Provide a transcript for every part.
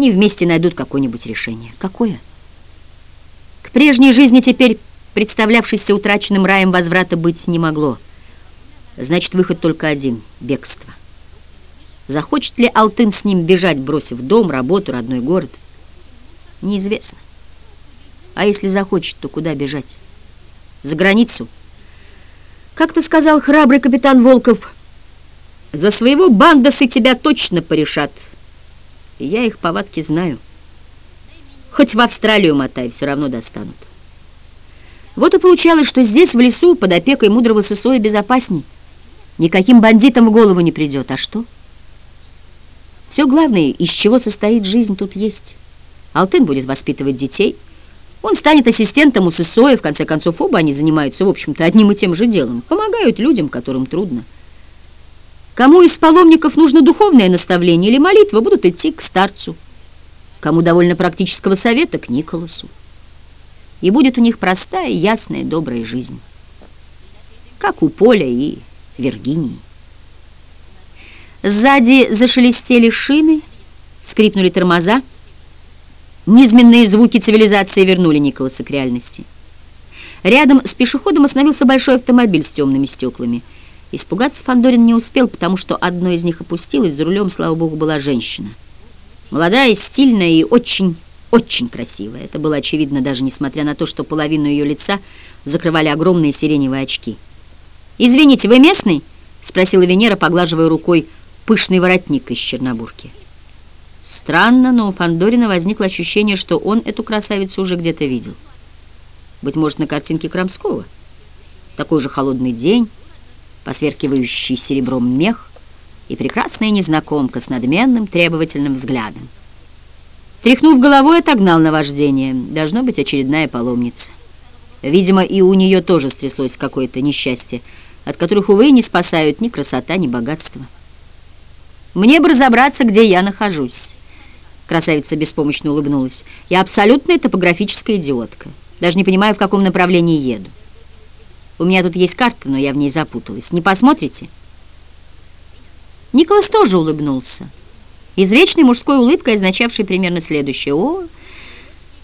Они вместе найдут какое-нибудь решение. Какое? К прежней жизни теперь, представлявшейся утраченным раем, возврата быть не могло. Значит, выход только один — бегство. Захочет ли Алтын с ним бежать, бросив дом, работу, родной город? Неизвестно. А если захочет, то куда бежать? За границу? Как ты сказал храбрый капитан Волков, за своего бандасы тебя точно порешат. И я их повадки знаю. Хоть в Австралию мотай, все равно достанут. Вот и получалось, что здесь, в лесу, под опекой мудрого Сысоя, безопасней. Никаким бандитам в голову не придет. А что? Все главное, из чего состоит жизнь, тут есть. Алтын будет воспитывать детей. Он станет ассистентом у Сысоя. В конце концов, оба они занимаются, в общем-то, одним и тем же делом. Помогают людям, которым трудно. Кому из паломников нужно духовное наставление или молитва, будут идти к старцу. Кому довольно практического совета, к Николасу. И будет у них простая, ясная, добрая жизнь. Как у Поля и Виргинии. Сзади зашелестели шины, скрипнули тормоза. Низменные звуки цивилизации вернули Николаса к реальности. Рядом с пешеходом остановился большой автомобиль с темными стеклами – Испугаться Фандорин не успел, потому что одно из них опустилось, за рулем, слава богу, была женщина. Молодая, стильная и очень, очень красивая. Это было очевидно даже несмотря на то, что половину ее лица закрывали огромные сиреневые очки. «Извините, вы местный?» — спросила Венера, поглаживая рукой пышный воротник из чернобурки. Странно, но у Фандорина возникло ощущение, что он эту красавицу уже где-то видел. Быть может, на картинке Крамского. Такой же холодный день, посверкивающий серебром мех и прекрасная незнакомка с надменным требовательным взглядом. Тряхнув головой, отогнал наваждение. Должно быть очередная паломница. Видимо, и у нее тоже стряслось какое-то несчастье, от которых, увы, не спасают ни красота, ни богатство. «Мне бы разобраться, где я нахожусь». Красавица беспомощно улыбнулась. «Я абсолютная топографическая идиотка. Даже не понимаю, в каком направлении еду. У меня тут есть карта, но я в ней запуталась. Не посмотрите?» Николас тоже улыбнулся. Извечной мужской улыбкой, означавшей примерно следующее. «О,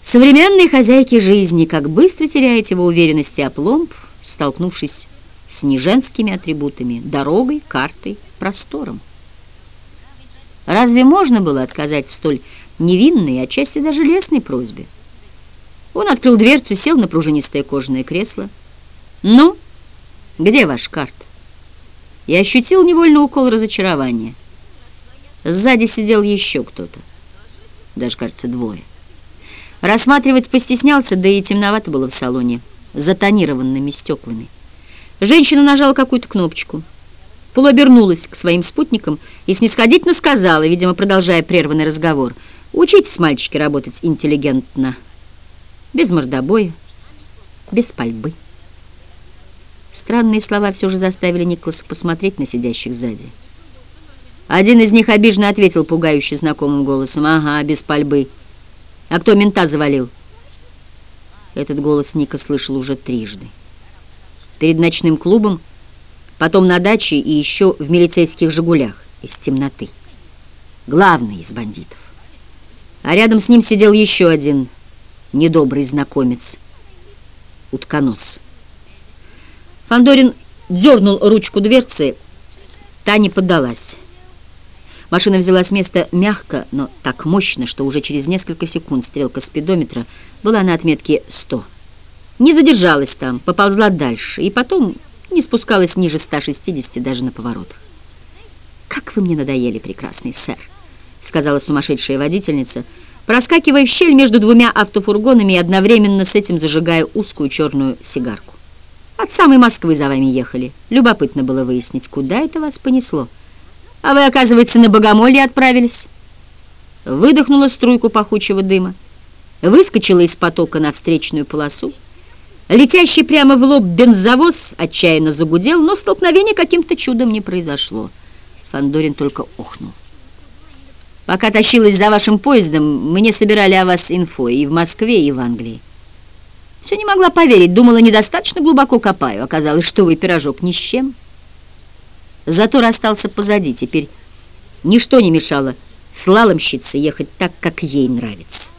современные хозяйки жизни, как быстро теряете вы уверенности о пломб, столкнувшись с неженскими атрибутами, дорогой, картой, простором». Разве можно было отказать в столь невинной, отчасти даже лесной просьбе? Он открыл дверцу, сел на пружинистое кожаное кресло, «Ну, где ваша карта?» Я ощутил невольный укол разочарования. Сзади сидел еще кто-то. Даже, кажется, двое. Рассматривать постеснялся, да и темновато было в салоне, за тонированными стеклами. Женщина нажала какую-то кнопочку. Полуобернулась к своим спутникам и снисходительно сказала, видимо, продолжая прерванный разговор, «Учитесь, мальчики, работать интеллигентно, без мордобоя, без пальбы». Странные слова все же заставили Николаса посмотреть на сидящих сзади. Один из них обиженно ответил пугающе знакомым голосом. «Ага, без пальбы. А кто мента завалил?» Этот голос Ника слышал уже трижды. Перед ночным клубом, потом на даче и еще в милицейских «Жигулях» из темноты. Главный из бандитов. А рядом с ним сидел еще один недобрый знакомец, утконос. Фандорин дернул ручку дверцы, та не поддалась. Машина взяла с места мягко, но так мощно, что уже через несколько секунд стрелка спидометра была на отметке 100. Не задержалась там, поползла дальше, и потом не спускалась ниже 160 даже на поворотах. «Как вы мне надоели, прекрасный сэр», — сказала сумасшедшая водительница, проскакивая в щель между двумя автофургонами и одновременно с этим зажигая узкую черную сигарку. От самой Москвы за вами ехали. Любопытно было выяснить, куда это вас понесло. А вы, оказывается, на Богомолье отправились. Выдохнула струйку пахучего дыма, выскочила из потока на встречную полосу. Летящий прямо в лоб бензовоз отчаянно загудел, но столкновение каким-то чудом не произошло. Фандорин только охнул. Пока тащилась за вашим поездом, мне собирали о вас инфо и в Москве, и в Англии. Все не могла поверить, думала, недостаточно глубоко копаю. Оказалось, что вы пирожок ни с чем. Затор остался позади, теперь ничто не мешало слаломщице ехать так, как ей нравится.